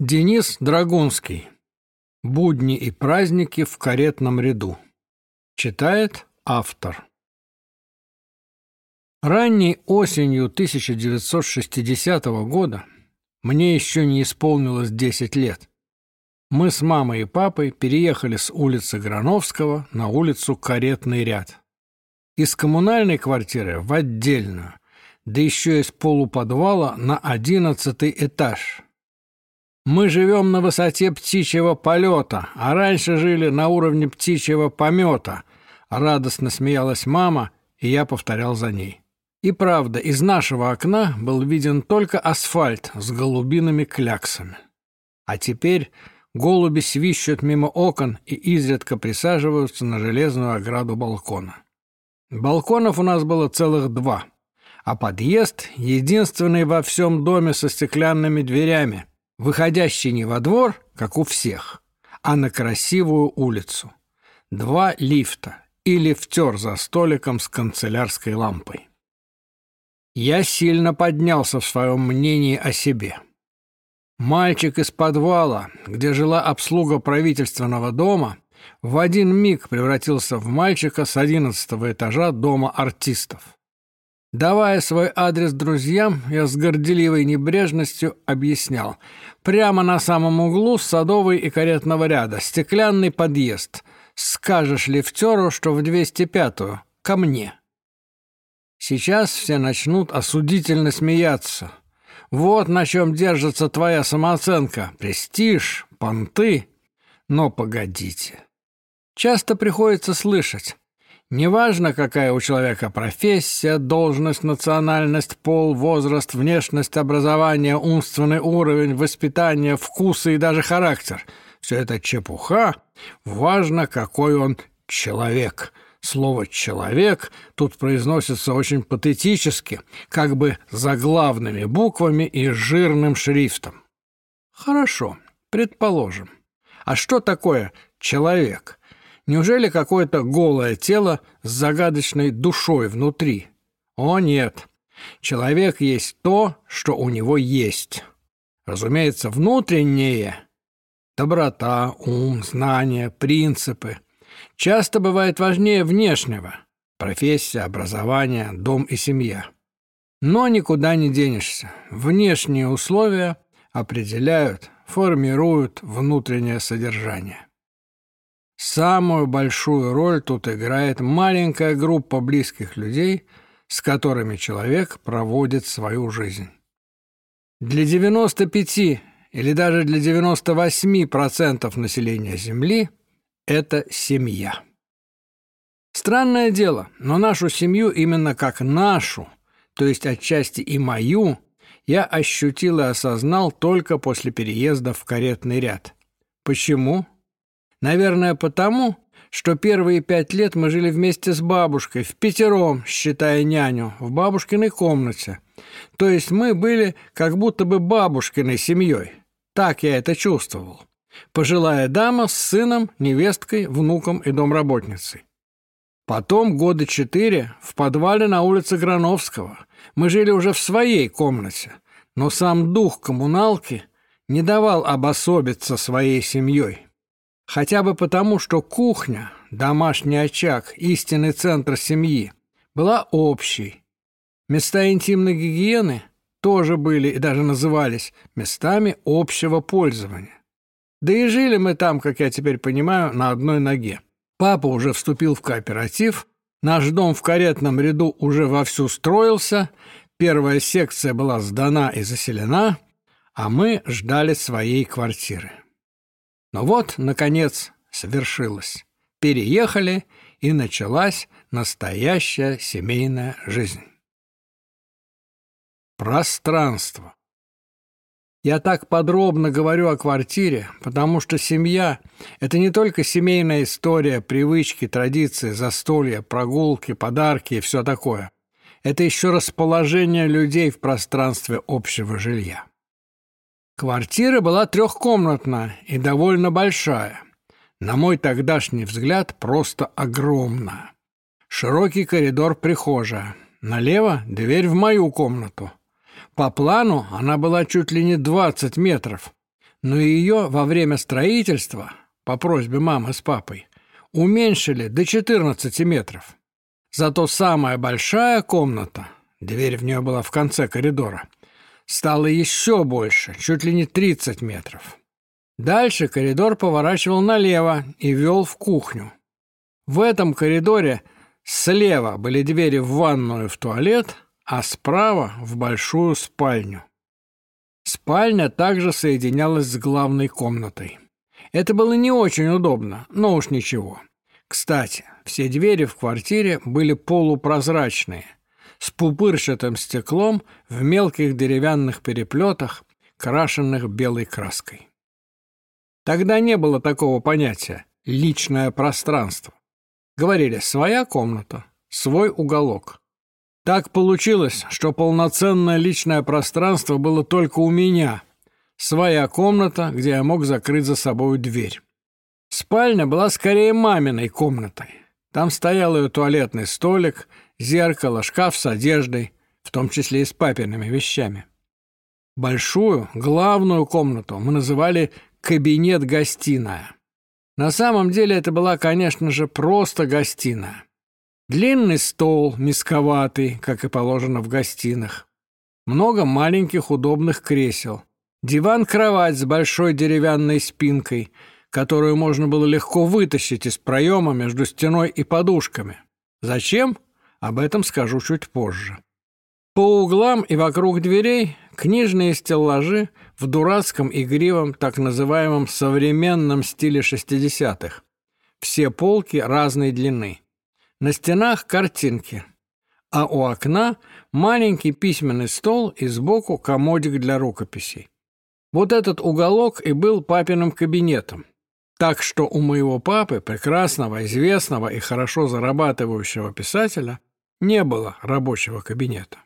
Денис Драгунский. Будни и праздники в каретном ряду. Читает автор. Ранней осенью 1960 года мне еще не исполнилось 10 лет. Мы с мамой и папой переехали с улицы Грановского на улицу Каретный ряд. Из коммунальной квартиры в отдельную, да еще из полуподвала на одиннадцатый этаж – мы живем на высоте птичьего полета, а раньше жили на уровне птичьего помета. Радостно смеялась мама, и я повторял за ней. И правда, из нашего окна был виден только асфальт с голубиными кляксами. А теперь голуби свищут мимо окон и изредка присаживаются на железную ограду балкона. Балконов у нас было целых два, а подъезд единственный во всем доме со стеклянными дверями, выходящий не во двор, как у всех, а на красивую улицу. Два лифта и лифтер за столиком с канцелярской лампой. Я сильно поднялся в своем мнении о себе. Мальчик из подвала, где жила обслуга правительственного дома, в один миг превратился в мальчика с одиннадцатого этажа дома артистов. Давая свой адрес друзьям, я с горделивой небрежностью объяснял. Прямо на самом углу садовый и каретного ряда, стеклянный подъезд. Скажешь лифтеру, что в 205-ю, ко мне. Сейчас все начнут осудительно смеяться. Вот на чем держится твоя самооценка. Престиж, понты. Но погодите. Часто приходится слышать. Неважно, какая у человека профессия, должность, национальность, пол, возраст, внешность, образование, умственный уровень, воспитание, вкусы и даже характер. Все это чепуха. Важно, какой он человек. Слово «человек» тут произносится очень патетически, как бы заглавными буквами и жирным шрифтом. Хорошо, предположим. А что такое «человек»? Неужели какое-то голое тело с загадочной душой внутри? О нет. Человек есть то, что у него есть. Разумеется, внутреннее – доброта, ум, знания, принципы – часто бывает важнее внешнего – профессия, образование, дом и семья. Но никуда не денешься. Внешние условия определяют, формируют внутреннее содержание. Самую большую роль тут играет маленькая группа близких людей, с которыми человек проводит свою жизнь. Для 95 или даже для 98% населения Земли это семья. Странное дело, но нашу семью именно как нашу, то есть отчасти и мою, я ощутил и осознал только после переезда в каретный ряд. Почему? Наверное, потому, что первые пять лет мы жили вместе с бабушкой, в пятером, считая няню, в бабушкиной комнате. То есть мы были как будто бы бабушкиной семьей. Так я это чувствовал. Пожилая дама с сыном, невесткой, внуком и домработницей. Потом года четыре в подвале на улице Грановского. Мы жили уже в своей комнате, но сам дух коммуналки не давал обособиться своей семьей. Хотя бы потому, что кухня, домашний очаг, истинный центр семьи, была общей. Места интимной гигиены тоже были и даже назывались местами общего пользования. Да и жили мы там, как я теперь понимаю, на одной ноге. Папа уже вступил в кооператив, наш дом в каретном ряду уже вовсю строился, первая секция была сдана и заселена, а мы ждали своей квартиры. Но вот, наконец, свершилось. Переехали, и началась настоящая семейная жизнь. Пространство. Я так подробно говорю о квартире, потому что семья – это не только семейная история, привычки, традиции, застолья, прогулки, подарки и все такое. Это еще расположение людей в пространстве общего жилья. Квартира была трехкомнатная и довольно большая. На мой тогдашний взгляд, просто огромная. Широкий коридор прихожая. Налево дверь в мою комнату. По плану она была чуть ли не 20 метров. но ее во время строительства, по просьбе мамы с папой, уменьшили до 14 метров. Зато самая большая комната, дверь в нее была в конце коридора, стала еще больше, чуть ли не 30 метров. Дальше коридор поворачивал налево и вел в кухню. В этом коридоре слева были двери в ванную и в туалет, а справа — в большую спальню. Спальня также соединялась с главной комнатой. Это было не очень удобно, но уж ничего. Кстати, все двери в квартире были полупрозрачные, с пупырчатым стеклом в мелких деревянных переплетах, крашенных белой краской. Тогда не было такого понятия «личное пространство». Говорили «своя комната», «свой уголок». Так получилось, что полноценное личное пространство было только у меня. Своя комната, где я мог закрыть за собой дверь. Спальня была скорее маминой комнатой. Там стоял ее туалетный столик, зеркало, шкаф с одеждой, в том числе и с папиными вещами. Большую, главную комнату мы называли «кабинет-гостиная». На самом деле это была, конечно же, просто гостиная. Длинный стол, мисковатый, как и положено в гостинах. Много маленьких удобных кресел. Диван-кровать с большой деревянной спинкой – которую можно было легко вытащить из проема между стеной и подушками. Зачем? Об этом скажу чуть позже. По углам и вокруг дверей книжные стеллажи в дурацком игривом так называемом современном стиле 60-х. Все полки разной длины. На стенах картинки, а у окна маленький письменный стол и сбоку комодик для рукописей. Вот этот уголок и был папиным кабинетом. Так что у моего папы, прекрасного, известного и хорошо зарабатывающего писателя, не было рабочего кабинета.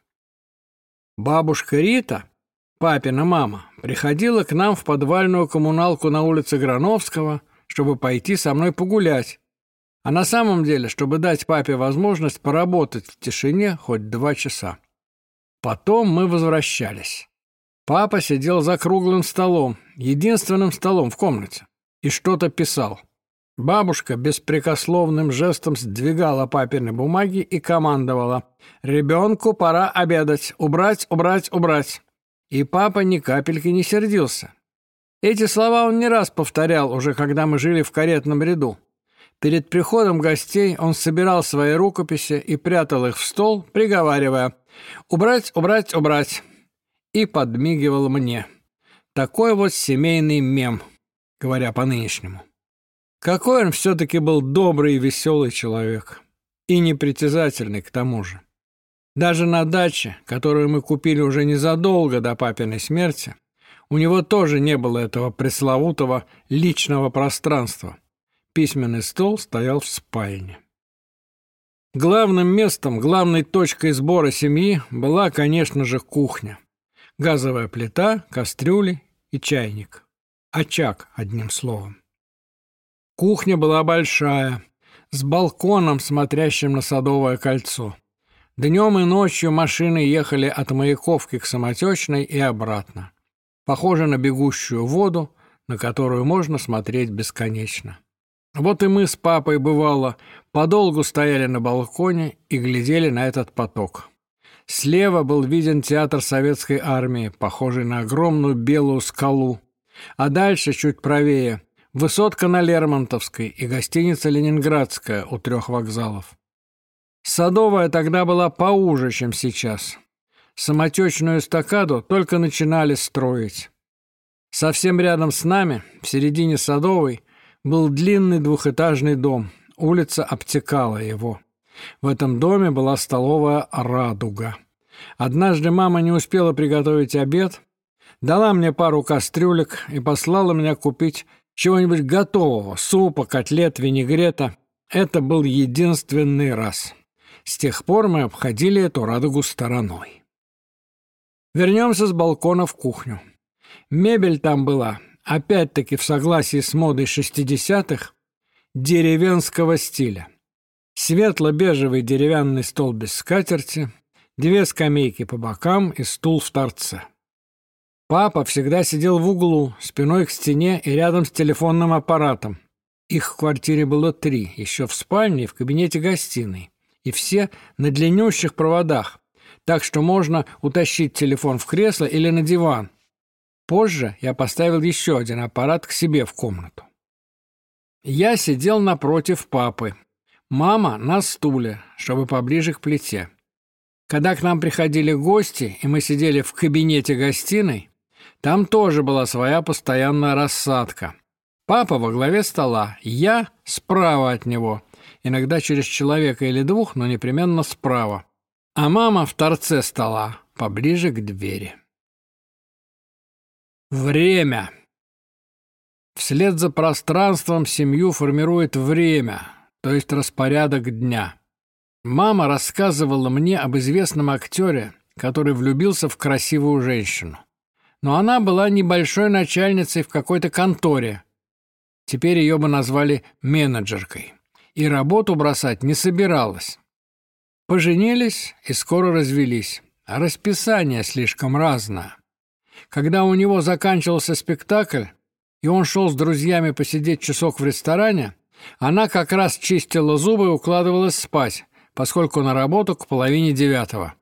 Бабушка Рита, папина мама, приходила к нам в подвальную коммуналку на улице Грановского, чтобы пойти со мной погулять, а на самом деле, чтобы дать папе возможность поработать в тишине хоть два часа. Потом мы возвращались. Папа сидел за круглым столом, единственным столом в комнате и что-то писал. Бабушка беспрекословным жестом сдвигала папины бумаги и командовала «Ребенку пора обедать, убрать, убрать, убрать». И папа ни капельки не сердился. Эти слова он не раз повторял, уже когда мы жили в каретном ряду. Перед приходом гостей он собирал свои рукописи и прятал их в стол, приговаривая «Убрать, убрать, убрать» и подмигивал мне. Такой вот семейный мем – говоря по-нынешнему. Какой он все-таки был добрый и веселый человек. И непритязательный к тому же. Даже на даче, которую мы купили уже незадолго до папиной смерти, у него тоже не было этого пресловутого личного пространства. Письменный стол стоял в спальне. Главным местом, главной точкой сбора семьи была, конечно же, кухня. Газовая плита, кастрюли и чайник. Очаг, одним словом. Кухня была большая, с балконом, смотрящим на Садовое кольцо. Днем и ночью машины ехали от Маяковки к Самотечной и обратно. Похоже на бегущую воду, на которую можно смотреть бесконечно. Вот и мы с папой, бывало, подолгу стояли на балконе и глядели на этот поток. Слева был виден театр советской армии, похожий на огромную белую скалу, а дальше, чуть правее, высотка на Лермонтовской и гостиница «Ленинградская» у трех вокзалов. Садовая тогда была поуже, чем сейчас. Самотечную эстакаду только начинали строить. Совсем рядом с нами, в середине Садовой, был длинный двухэтажный дом. Улица обтекала его. В этом доме была столовая «Радуга». Однажды мама не успела приготовить обед, дала мне пару кастрюлек и послала меня купить чего-нибудь готового, супа, котлет, винегрета. Это был единственный раз. С тех пор мы обходили эту радугу стороной. Вернемся с балкона в кухню. Мебель там была, опять-таки в согласии с модой шестидесятых, деревенского стиля. Светло-бежевый деревянный стол без скатерти, две скамейки по бокам и стул в торце. Папа всегда сидел в углу, спиной к стене и рядом с телефонным аппаратом. Их в квартире было три, еще в спальне и в кабинете гостиной. И все на длиннющих проводах, так что можно утащить телефон в кресло или на диван. Позже я поставил еще один аппарат к себе в комнату. Я сидел напротив папы. Мама на стуле, чтобы поближе к плите. Когда к нам приходили гости, и мы сидели в кабинете гостиной, там тоже была своя постоянная рассадка. Папа во главе стола, я справа от него, иногда через человека или двух, но непременно справа. А мама в торце стола, поближе к двери. Время. Вслед за пространством семью формирует время, то есть распорядок дня. Мама рассказывала мне об известном актере, который влюбился в красивую женщину но она была небольшой начальницей в какой-то конторе. Теперь ее бы назвали менеджеркой. И работу бросать не собиралась. Поженились и скоро развелись. А расписание слишком разное. Когда у него заканчивался спектакль, и он шел с друзьями посидеть часок в ресторане, она как раз чистила зубы и укладывалась спать, поскольку на работу к половине девятого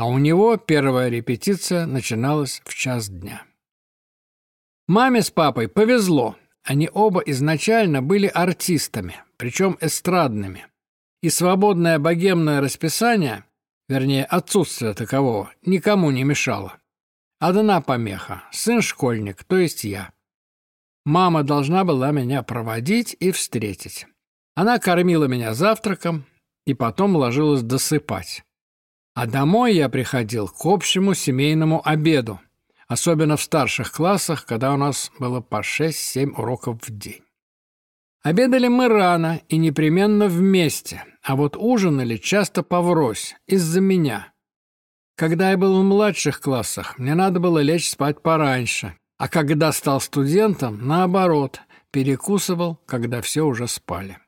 а у него первая репетиция начиналась в час дня. Маме с папой повезло. Они оба изначально были артистами, причем эстрадными. И свободное богемное расписание, вернее, отсутствие такового, никому не мешало. Одна помеха – сын-школьник, то есть я. Мама должна была меня проводить и встретить. Она кормила меня завтраком и потом ложилась досыпать. А домой я приходил к общему семейному обеду, особенно в старших классах, когда у нас было по 6-7 уроков в день. Обедали мы рано и непременно вместе, а вот ужинали часто поврось, из-за меня. Когда я был в младших классах, мне надо было лечь спать пораньше, а когда стал студентом, наоборот, перекусывал, когда все уже спали.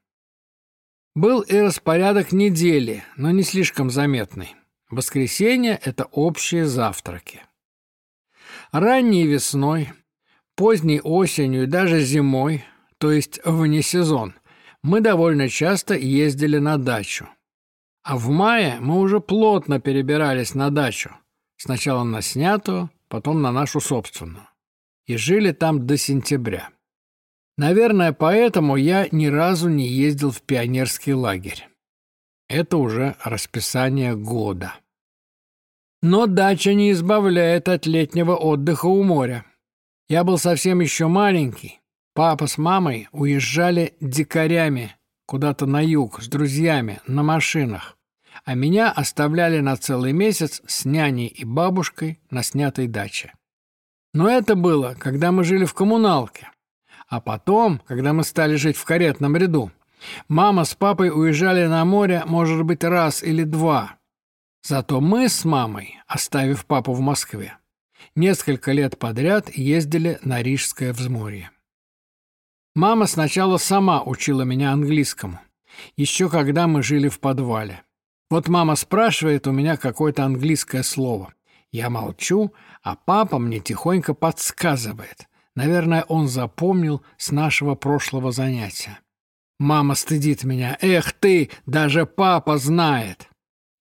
Был и распорядок недели, но не слишком заметный. Воскресенье – это общие завтраки. Ранней весной, поздней осенью и даже зимой, то есть вне сезон, мы довольно часто ездили на дачу. А в мае мы уже плотно перебирались на дачу. Сначала на снятую, потом на нашу собственную. И жили там до сентября. Наверное, поэтому я ни разу не ездил в пионерский лагерь. Это уже расписание года. Но дача не избавляет от летнего отдыха у моря. Я был совсем еще маленький. Папа с мамой уезжали дикарями куда-то на юг с друзьями на машинах, а меня оставляли на целый месяц с няней и бабушкой на снятой даче. Но это было, когда мы жили в коммуналке. А потом, когда мы стали жить в каретном ряду, мама с папой уезжали на море, может быть, раз или два – Зато мы с мамой, оставив папу в Москве, несколько лет подряд ездили на Рижское взморье. Мама сначала сама учила меня английскому, еще когда мы жили в подвале. Вот мама спрашивает у меня какое-то английское слово. Я молчу, а папа мне тихонько подсказывает. Наверное, он запомнил с нашего прошлого занятия. Мама стыдит меня. «Эх ты, даже папа знает!»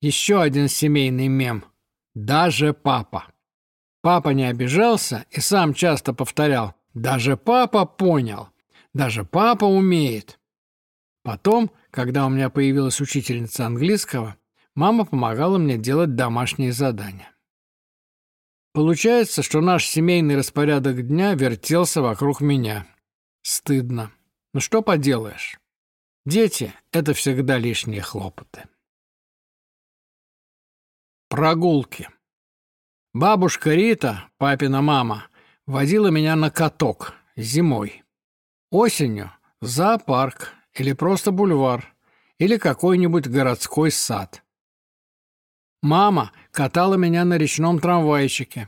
Еще один семейный мем. Даже папа. Папа не обижался и сам часто повторял. Даже папа понял. Даже папа умеет. Потом, когда у меня появилась учительница английского, мама помогала мне делать домашние задания. Получается, что наш семейный распорядок дня вертелся вокруг меня. Стыдно. Ну что поделаешь? Дети — это всегда лишние хлопоты. Прогулки. Бабушка Рита, папина мама, водила меня на каток зимой. Осенью – зоопарк или просто бульвар, или какой-нибудь городской сад. Мама катала меня на речном трамвайчике,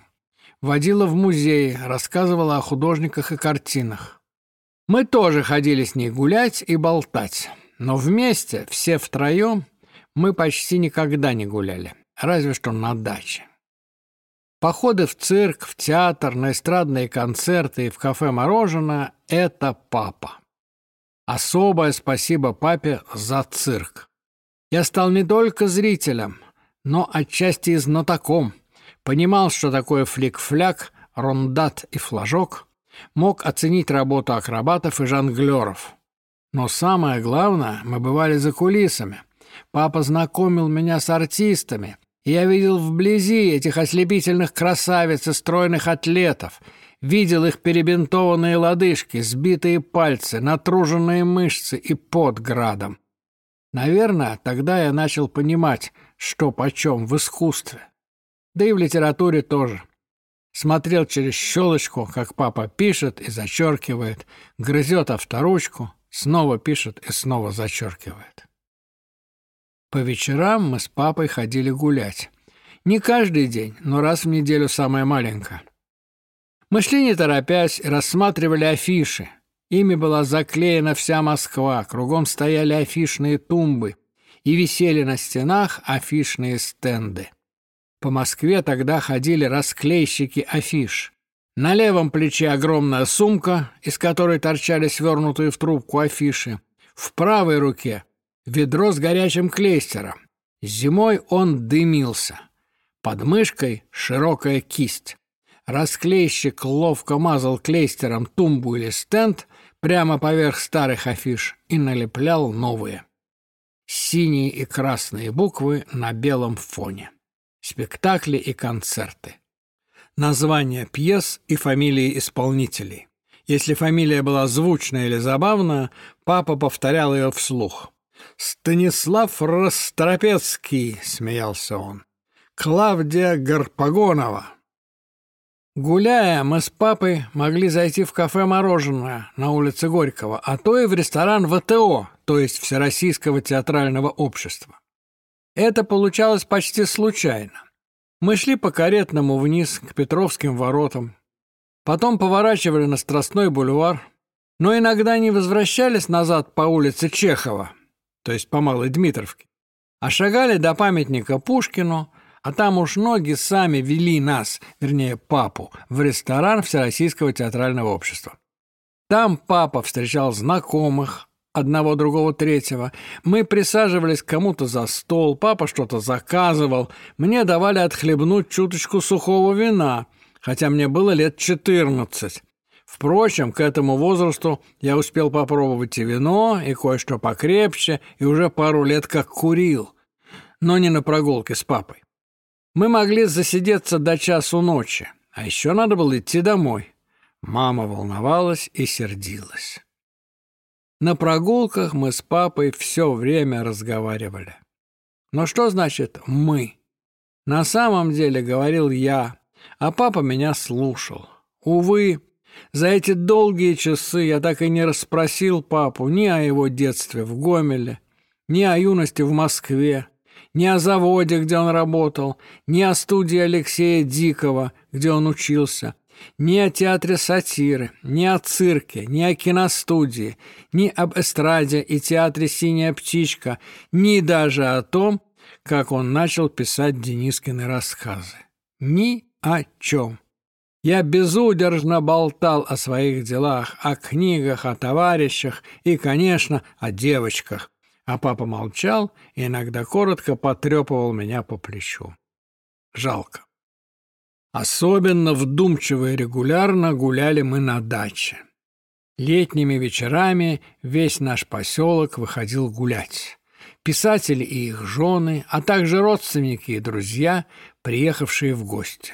водила в музеи, рассказывала о художниках и картинах. Мы тоже ходили с ней гулять и болтать, но вместе, все втроем, мы почти никогда не гуляли разве что на даче. Походы в цирк, в театр, на эстрадные концерты и в кафе «Мороженое» — это папа. Особое спасибо папе за цирк. Я стал не только зрителем, но отчасти и знатоком. Понимал, что такое флик-фляк, рондат и флажок. Мог оценить работу акробатов и жонглеров. Но самое главное, мы бывали за кулисами. Папа знакомил меня с артистами, я видел вблизи этих ослепительных красавиц и стройных атлетов, видел их перебинтованные лодыжки, сбитые пальцы, натруженные мышцы и под градом. Наверное, тогда я начал понимать, что почем в искусстве. Да и в литературе тоже. Смотрел через щелочку, как папа пишет и зачеркивает, грызет авторучку, снова пишет и снова зачеркивает. По вечерам мы с папой ходили гулять. Не каждый день, но раз в неделю самое маленькое. Мы шли не торопясь рассматривали афиши. Ими была заклеена вся Москва, кругом стояли афишные тумбы и висели на стенах афишные стенды. По Москве тогда ходили расклейщики афиш. На левом плече огромная сумка, из которой торчали свернутые в трубку афиши. В правой руке ведро с горячим клейстером. Зимой он дымился. Под мышкой широкая кисть. Расклейщик ловко мазал клейстером тумбу или стенд прямо поверх старых афиш и налеплял новые. Синие и красные буквы на белом фоне. Спектакли и концерты. Названия пьес и фамилии исполнителей. Если фамилия была звучная или забавная, папа повторял ее вслух. «Станислав Ростропецкий», — смеялся он. «Клавдия Гарпагонова». Гуляя, мы с папой могли зайти в кафе «Мороженое» на улице Горького, а то и в ресторан ВТО, то есть Всероссийского театрального общества. Это получалось почти случайно. Мы шли по Каретному вниз к Петровским воротам, потом поворачивали на Страстной бульвар, но иногда не возвращались назад по улице Чехова, то есть по Малой Дмитровке, а шагали до памятника Пушкину, а там уж ноги сами вели нас, вернее, папу, в ресторан Всероссийского театрального общества. Там папа встречал знакомых, одного, другого, третьего. Мы присаживались кому-то за стол, папа что-то заказывал, мне давали отхлебнуть чуточку сухого вина, хотя мне было лет четырнадцать. Впрочем, к этому возрасту я успел попробовать и вино, и кое-что покрепче, и уже пару лет как курил, но не на прогулке с папой. Мы могли засидеться до часу ночи, а еще надо было идти домой. Мама волновалась и сердилась. На прогулках мы с папой все время разговаривали. Но что значит «мы»? На самом деле говорил я, а папа меня слушал. Увы, за эти долгие часы я так и не расспросил папу ни о его детстве в Гомеле, ни о юности в Москве, ни о заводе, где он работал, ни о студии Алексея Дикого, где он учился, ни о театре сатиры, ни о цирке, ни о киностудии, ни об эстраде и театре «Синяя птичка», ни даже о том, как он начал писать Денискины рассказы. Ни о чем. Я безудержно болтал о своих делах, о книгах, о товарищах и, конечно, о девочках. А папа молчал и иногда коротко потрепывал меня по плечу. Жалко. Особенно вдумчиво и регулярно гуляли мы на даче. Летними вечерами весь наш поселок выходил гулять. Писатели и их жены, а также родственники и друзья, приехавшие в гости.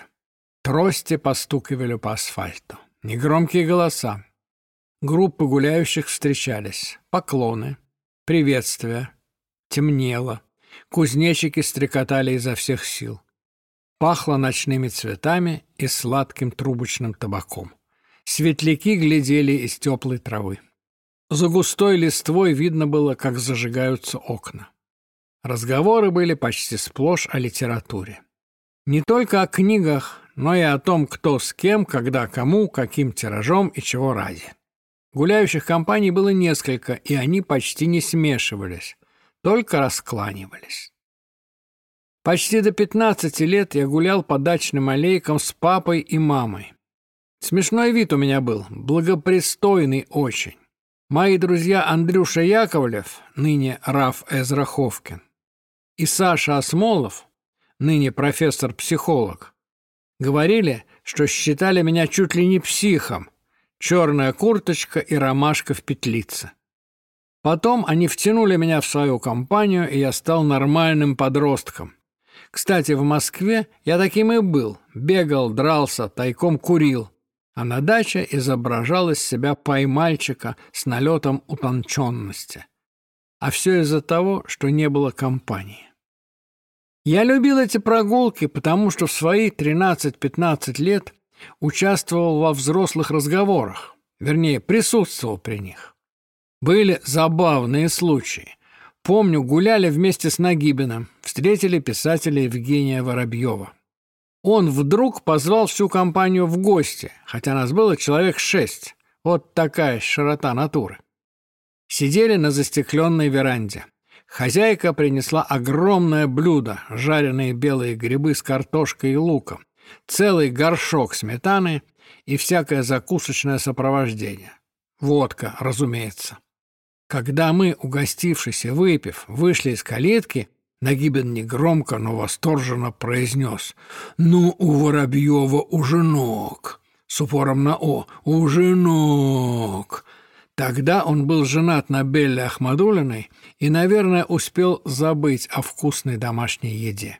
Трости постукивали по асфальту. Негромкие голоса. Группы гуляющих встречались. Поклоны. Приветствия. Темнело. Кузнечики стрекотали изо всех сил. Пахло ночными цветами и сладким трубочным табаком. Светляки глядели из теплой травы. За густой листвой видно было, как зажигаются окна. Разговоры были почти сплошь о литературе. Не только о книгах, но и о том, кто с кем, когда кому, каким тиражом и чего ради. Гуляющих компаний было несколько, и они почти не смешивались, только раскланивались. Почти до 15 лет я гулял по дачным аллейкам с папой и мамой. Смешной вид у меня был, благопристойный очень. Мои друзья Андрюша Яковлев, ныне Раф Эзраховкин, и Саша Осмолов, ныне профессор-психолог, говорили, что считали меня чуть ли не психом, черная курточка и ромашка в петлице. Потом они втянули меня в свою компанию, и я стал нормальным подростком. Кстати, в Москве я таким и был. Бегал, дрался, тайком курил. А на даче изображал из себя поймальчика с налетом утонченности. А все из-за того, что не было компании. Я любил эти прогулки, потому что в свои 13-15 лет участвовал во взрослых разговорах, вернее, присутствовал при них. Были забавные случаи. Помню, гуляли вместе с Нагибиным, встретили писателя Евгения Воробьева. Он вдруг позвал всю компанию в гости, хотя нас было человек шесть. Вот такая широта натуры. Сидели на застекленной веранде. Хозяйка принесла огромное блюдо, жареные белые грибы с картошкой и луком, целый горшок сметаны и всякое закусочное сопровождение. Водка, разумеется. Когда мы, угостившись и выпив, вышли из калитки, Нагибин негромко, но восторженно произнес «Ну, у Воробьева уже ног!» С упором на «о» «Уже ног!» Тогда он был женат на Белле Ахмадулиной и, наверное, успел забыть о вкусной домашней еде.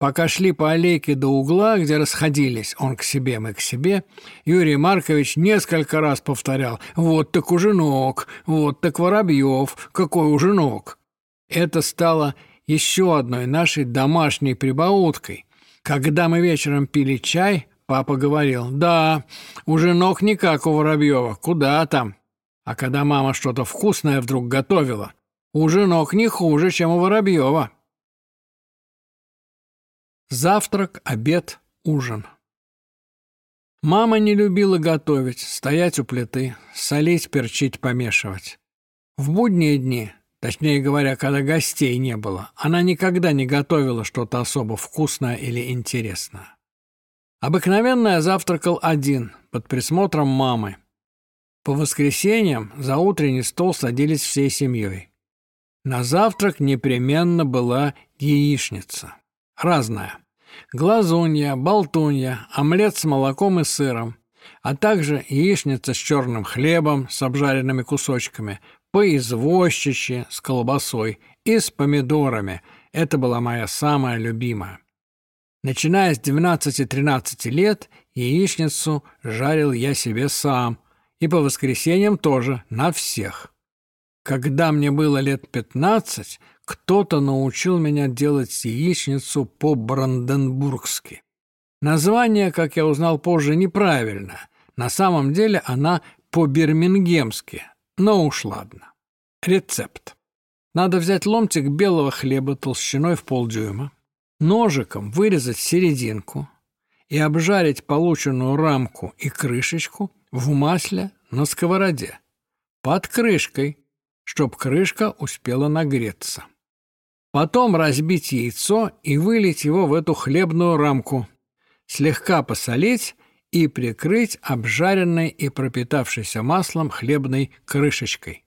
Пока шли по аллейке до угла, где расходились он к себе, мы к себе, Юрий Маркович несколько раз повторял «Вот так уже ног, вот так Воробьев, какой уже ног». Это стало еще одной нашей домашней прибауткой. Когда мы вечером пили чай, папа говорил «Да, уже ног не как у Воробьева, куда там?» А когда мама что-то вкусное вдруг готовила, уже ног не хуже, чем у Воробьева. Завтрак, обед, ужин. Мама не любила готовить, стоять у плиты, солить, перчить, помешивать. В будние дни, точнее говоря, когда гостей не было, она никогда не готовила что-то особо вкусное или интересное. Обыкновенно я завтракал один, под присмотром мамы, по воскресеньям за утренний стол садились всей семьей. На завтрак непременно была яичница. Разная. Глазунья, болтунья, омлет с молоком и сыром, а также яичница с черным хлебом с обжаренными кусочками, поизвозчище с колбасой и с помидорами. Это была моя самая любимая. Начиная с 12-13 лет яичницу жарил я себе сам, и по воскресеньям тоже, на всех. Когда мне было лет пятнадцать, кто-то научил меня делать яичницу по-бранденбургски. Название, как я узнал позже, неправильно. На самом деле она по-бирмингемски, но уж ладно. Рецепт. Надо взять ломтик белого хлеба толщиной в полдюйма, ножиком вырезать серединку и обжарить полученную рамку и крышечку в масле на сковороде, под крышкой, чтоб крышка успела нагреться. Потом разбить яйцо и вылить его в эту хлебную рамку, слегка посолить и прикрыть обжаренной и пропитавшейся маслом хлебной крышечкой.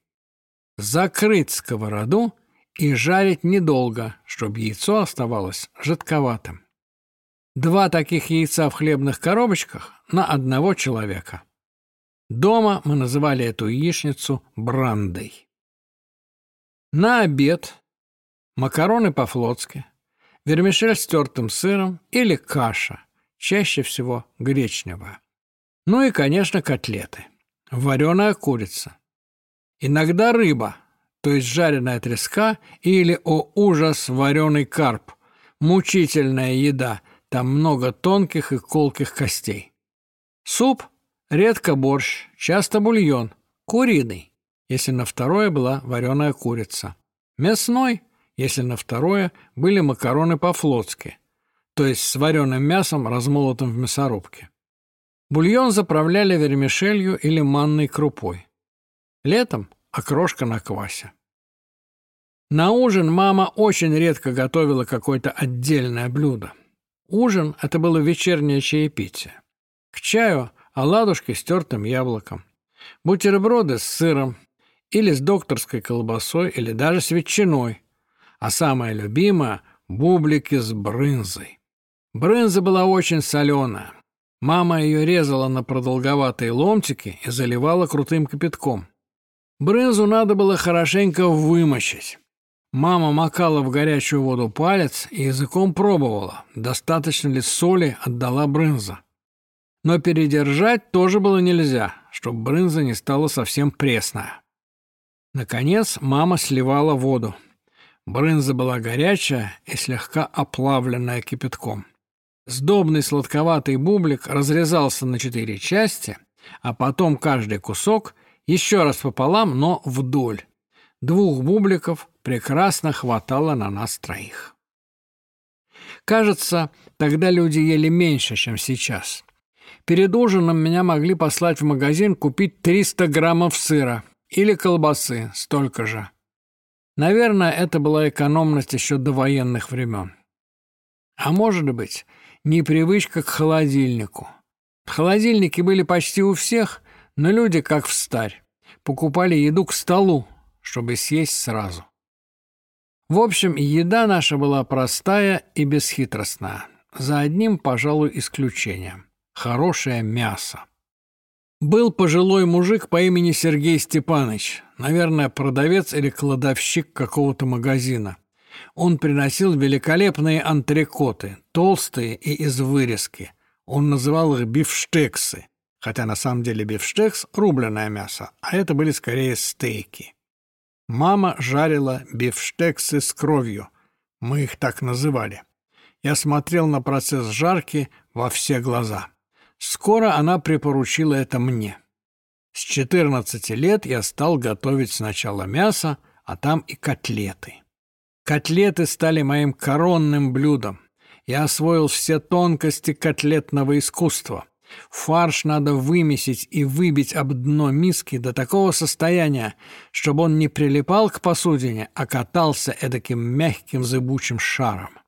Закрыть сковороду и жарить недолго, чтобы яйцо оставалось жидковатым. Два таких яйца в хлебных коробочках на одного человека. Дома мы называли эту яичницу брандой. На обед макароны по-флотски, вермишель с тертым сыром или каша, чаще всего гречневая. Ну и, конечно, котлеты, вареная курица. Иногда рыба, то есть жареная треска или, о ужас, вареный карп. Мучительная еда, там много тонких и колких костей. Суп – Редко борщ, часто бульон, куриный, если на второе была вареная курица. Мясной, если на второе были макароны по-флотски, то есть с вареным мясом, размолотым в мясорубке. Бульон заправляли вермишелью или манной крупой. Летом окрошка на квасе. На ужин мама очень редко готовила какое-то отдельное блюдо. Ужин – это было вечернее чаепитие. К чаю – оладушки с тертым яблоком, бутерброды с сыром или с докторской колбасой или даже с ветчиной, а самое любимое – бублики с брынзой. Брынза была очень соленая. Мама ее резала на продолговатые ломтики и заливала крутым кипятком. Брынзу надо было хорошенько вымочить. Мама макала в горячую воду палец и языком пробовала, достаточно ли соли отдала брынза. Но передержать тоже было нельзя, чтобы брынза не стала совсем пресная. Наконец мама сливала воду. Брынза была горячая и слегка оплавленная кипятком. Сдобный сладковатый бублик разрезался на четыре части, а потом каждый кусок еще раз пополам, но вдоль. Двух бубликов прекрасно хватало на нас троих. Кажется, тогда люди ели меньше, чем сейчас. Перед ужином меня могли послать в магазин купить 300 граммов сыра или колбасы, столько же. Наверное, это была экономность еще до военных времен. А может быть, непривычка к холодильнику. Холодильники были почти у всех, но люди, как в старь, покупали еду к столу, чтобы съесть сразу. В общем, еда наша была простая и бесхитростная, за одним, пожалуй, исключением – хорошее мясо. Был пожилой мужик по имени Сергей Степанович, наверное, продавец или кладовщик какого-то магазина. Он приносил великолепные антрекоты, толстые и из вырезки. Он называл их бифштексы, хотя на самом деле бифштекс – рубленое мясо, а это были скорее стейки. Мама жарила бифштексы с кровью. Мы их так называли. Я смотрел на процесс жарки во все глаза. Скоро она припоручила это мне. С 14 лет я стал готовить сначала мясо, а там и котлеты. Котлеты стали моим коронным блюдом. Я освоил все тонкости котлетного искусства. Фарш надо вымесить и выбить об дно миски до такого состояния, чтобы он не прилипал к посудине, а катался эдаким мягким зыбучим шаром.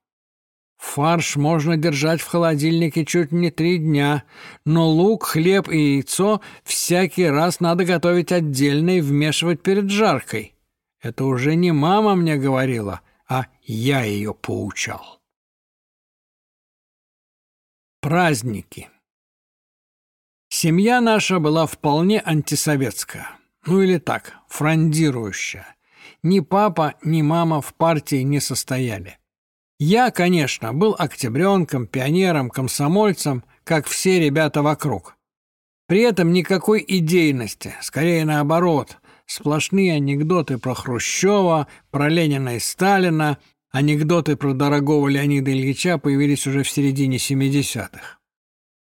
Фарш можно держать в холодильнике чуть не три дня, но лук, хлеб и яйцо всякий раз надо готовить отдельно и вмешивать перед жаркой. Это уже не мама мне говорила, а я ее поучал. Праздники Семья наша была вполне антисоветская. Ну или так, фрондирующая. Ни папа, ни мама в партии не состояли. Я, конечно, был октябренком, пионером, комсомольцем, как все ребята вокруг. При этом никакой идейности, скорее наоборот, сплошные анекдоты про Хрущева, про Ленина и Сталина, анекдоты про дорогого Леонида Ильича появились уже в середине 70-х.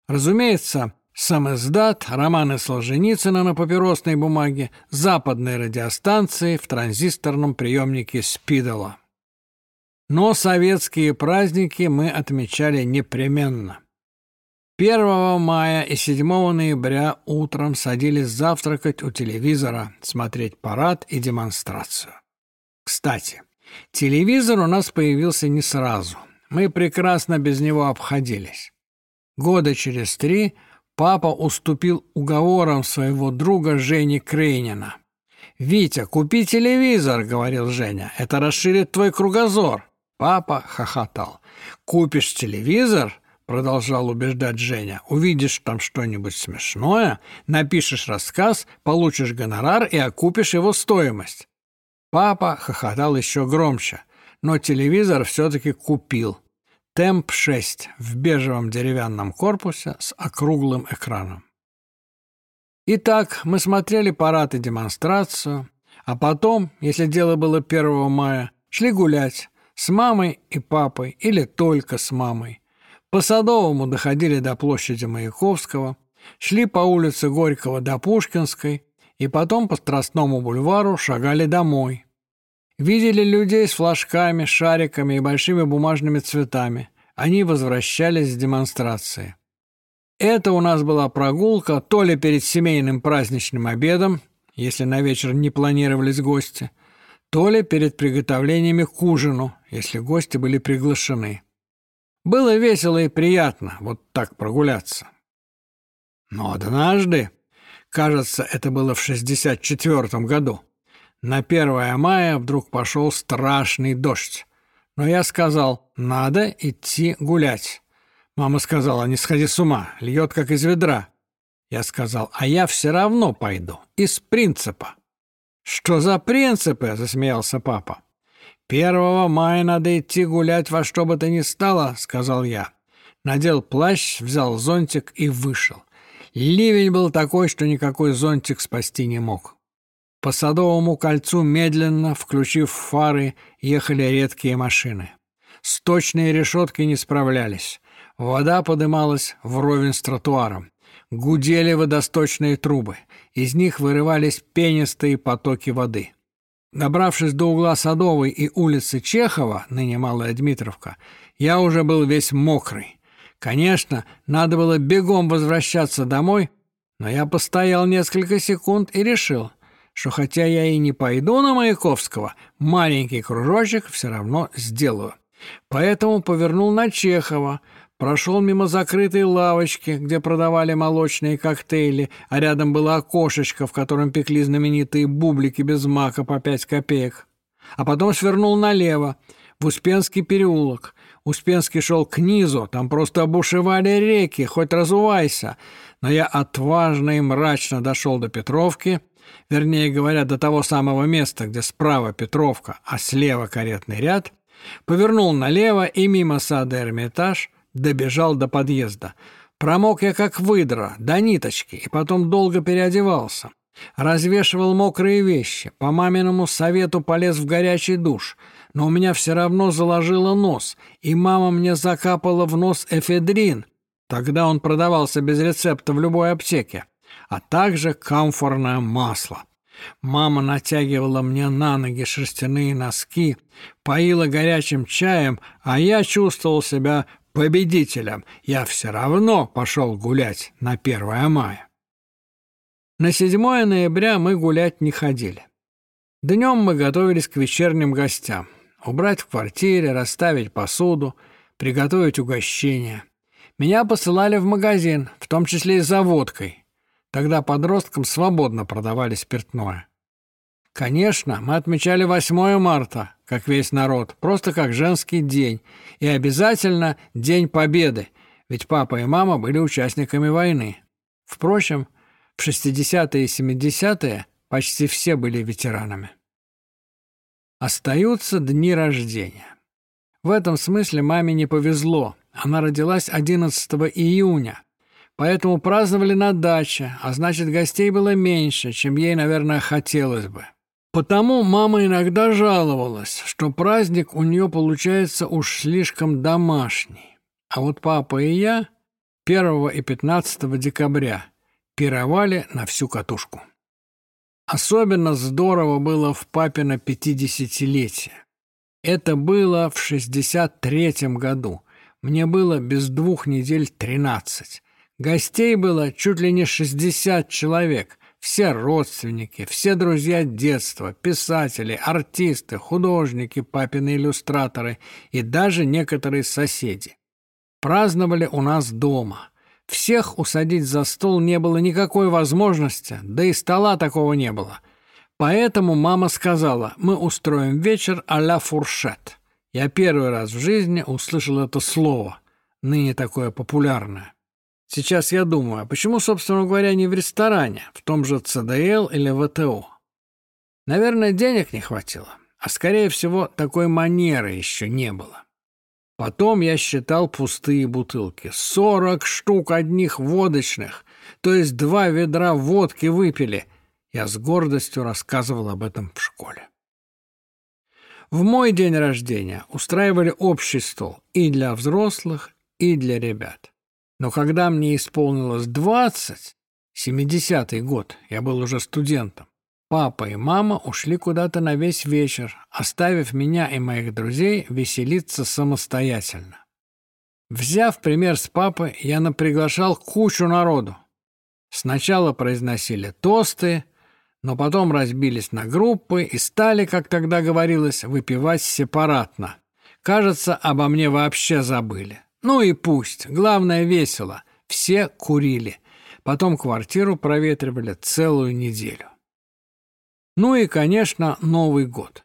Разумеется, сам издат, романы Солженицына на папиросной бумаге, западные радиостанции в транзисторном приемнике Спидола. Но советские праздники мы отмечали непременно. 1 мая и 7 ноября утром садились завтракать у телевизора, смотреть парад и демонстрацию. Кстати, телевизор у нас появился не сразу. Мы прекрасно без него обходились. Года через три – папа уступил уговорам своего друга Жени Крейнина. «Витя, купи телевизор», — говорил Женя, — «это расширит твой кругозор». Папа хохотал. «Купишь телевизор?» — продолжал убеждать Женя. «Увидишь там что-нибудь смешное, напишешь рассказ, получишь гонорар и окупишь его стоимость». Папа хохотал еще громче, но телевизор все-таки купил. Темп-6 в бежевом деревянном корпусе с округлым экраном. Итак, мы смотрели парад и демонстрацию, а потом, если дело было 1 мая, шли гулять с мамой и папой или только с мамой. По Садовому доходили до площади Маяковского, шли по улице Горького до Пушкинской и потом по Страстному бульвару шагали домой – Видели людей с флажками, шариками и большими бумажными цветами. Они возвращались с демонстрации. Это у нас была прогулка то ли перед семейным праздничным обедом, если на вечер не планировались гости, то ли перед приготовлениями к ужину, если гости были приглашены. Было весело и приятно вот так прогуляться. Но однажды, кажется, это было в 64 году, на 1 мая вдруг пошел страшный дождь. Но я сказал, надо идти гулять. Мама сказала, не сходи с ума, льет как из ведра. Я сказал, а я все равно пойду, из принципа. «Что за принципы?» — засмеялся папа. «Первого мая надо идти гулять во что бы то ни стало», — сказал я. Надел плащ, взял зонтик и вышел. Ливень был такой, что никакой зонтик спасти не мог. По Садовому кольцу медленно, включив фары, ехали редкие машины. Сточные решетки не справлялись. Вода подымалась вровень с тротуаром. Гудели водосточные трубы. Из них вырывались пенистые потоки воды. Добравшись до угла Садовой и улицы Чехова, ныне Малая Дмитровка, я уже был весь мокрый. Конечно, надо было бегом возвращаться домой, но я постоял несколько секунд и решил, что хотя я и не пойду на Маяковского, маленький кружочек все равно сделаю. Поэтому повернул на Чехова, Прошел мимо закрытой лавочки, где продавали молочные коктейли, а рядом было окошечко, в котором пекли знаменитые бублики без мака по пять копеек. А потом свернул налево, в Успенский переулок. Успенский шел к низу, там просто обушевали реки, хоть разувайся. Но я отважно и мрачно дошел до Петровки, вернее говоря, до того самого места, где справа Петровка, а слева каретный ряд, повернул налево и мимо сада Эрмитаж – добежал до подъезда. Промок я как выдра, до ниточки, и потом долго переодевался. Развешивал мокрые вещи, по маминому совету полез в горячий душ, но у меня все равно заложило нос, и мама мне закапала в нос эфедрин. Тогда он продавался без рецепта в любой аптеке, а также камфорное масло. Мама натягивала мне на ноги шерстяные носки, поила горячим чаем, а я чувствовал себя победителем, я все равно пошел гулять на 1 мая. На 7 ноября мы гулять не ходили. Днем мы готовились к вечерним гостям. Убрать в квартире, расставить посуду, приготовить угощения. Меня посылали в магазин, в том числе и за водкой. Тогда подросткам свободно продавали спиртное. Конечно, мы отмечали 8 марта, как весь народ, просто как женский день, и обязательно День Победы, ведь папа и мама были участниками войны. Впрочем, в 60-е и 70-е почти все были ветеранами. Остаются дни рождения. В этом смысле маме не повезло. Она родилась 11 июня, поэтому праздновали на даче, а значит, гостей было меньше, чем ей, наверное, хотелось бы. Потому мама иногда жаловалась, что праздник у нее получается уж слишком домашний. А вот папа и я 1 и 15 декабря пировали на всю катушку. Особенно здорово было в папино 50-летие. Это было в 63-м году. Мне было без двух недель 13. Гостей было чуть ли не 60 человек, все родственники, все друзья детства, писатели, артисты, художники, папины иллюстраторы и даже некоторые соседи. Праздновали у нас дома. Всех усадить за стол не было никакой возможности, да и стола такого не было. Поэтому мама сказала, мы устроим вечер а-ля фуршет. Я первый раз в жизни услышал это слово, ныне такое популярное. Сейчас я думаю, а почему, собственно говоря, не в ресторане, в том же ЦДЛ или ВТО? Наверное, денег не хватило, а, скорее всего, такой манеры еще не было. Потом я считал пустые бутылки. Сорок штук одних водочных, то есть два ведра водки выпили. Я с гордостью рассказывал об этом в школе. В мой день рождения устраивали общий стол и для взрослых, и для ребят. Но когда мне исполнилось двадцать, семидесятый год, я был уже студентом, папа и мама ушли куда-то на весь вечер, оставив меня и моих друзей веселиться самостоятельно. Взяв пример с папы, я наприглашал кучу народу. Сначала произносили тосты, но потом разбились на группы и стали, как тогда говорилось, выпивать сепаратно. Кажется, обо мне вообще забыли. Ну и пусть, главное весело. Все курили. Потом квартиру проветривали целую неделю. Ну и, конечно, Новый год.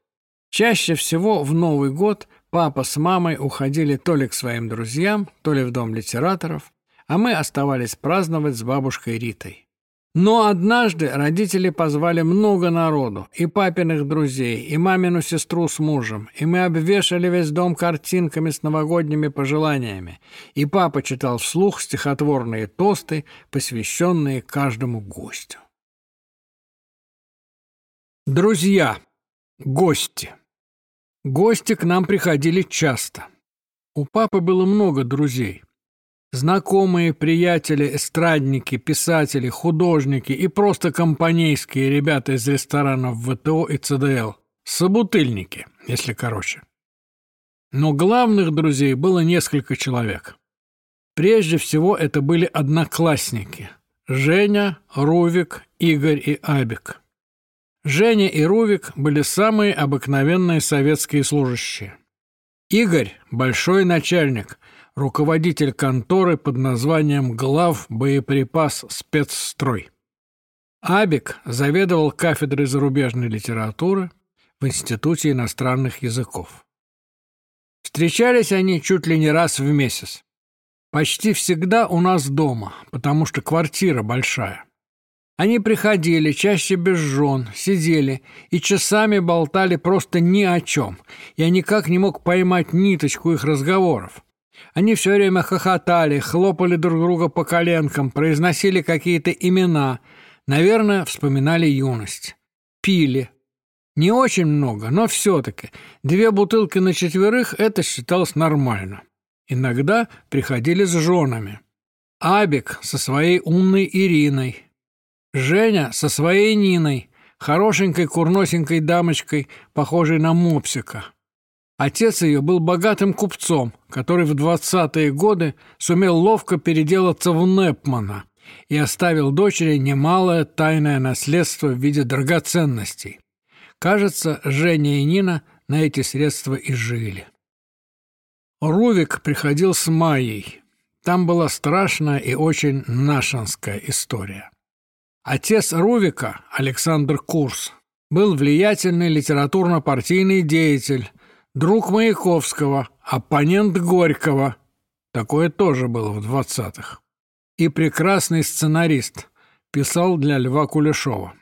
Чаще всего в Новый год папа с мамой уходили то ли к своим друзьям, то ли в дом литераторов, а мы оставались праздновать с бабушкой Ритой. Но однажды родители позвали много народу, и папиных друзей, и мамину сестру с мужем, и мы обвешали весь дом картинками с новогодними пожеланиями, и папа читал вслух стихотворные тосты, посвященные каждому гостю. Друзья, гости. Гости к нам приходили часто. У папы было много друзей. Знакомые, приятели, эстрадники, писатели, художники и просто компанейские ребята из ресторанов ВТО и ЦДЛ. Собутыльники, если короче. Но главных друзей было несколько человек. Прежде всего это были одноклассники. Женя, Рувик, Игорь и Абик. Женя и Рувик были самые обыкновенные советские служащие. Игорь – большой начальник – руководитель конторы под названием «Глав боеприпас спецстрой». Абик заведовал кафедрой зарубежной литературы в Институте иностранных языков. Встречались они чуть ли не раз в месяц. Почти всегда у нас дома, потому что квартира большая. Они приходили, чаще без жен, сидели и часами болтали просто ни о чем. Я никак не мог поймать ниточку их разговоров. Они все время хохотали, хлопали друг друга по коленкам, произносили какие-то имена. Наверное, вспоминали юность. Пили. Не очень много, но все-таки. Две бутылки на четверых – это считалось нормально. Иногда приходили с женами. Абик со своей умной Ириной. Женя со своей Ниной, хорошенькой курносенькой дамочкой, похожей на мопсика. Отец ее был богатым купцом, который в двадцатые годы сумел ловко переделаться в Непмана и оставил дочери немалое тайное наследство в виде драгоценностей. Кажется, Женя и Нина на эти средства и жили. Рувик приходил с Майей. Там была страшная и очень нашинская история. Отец Рувика, Александр Курс, был влиятельный литературно-партийный деятель – Друг Маяковского, оппонент Горького. Такое тоже было в двадцатых. И прекрасный сценарист. Писал для Льва Кулешова.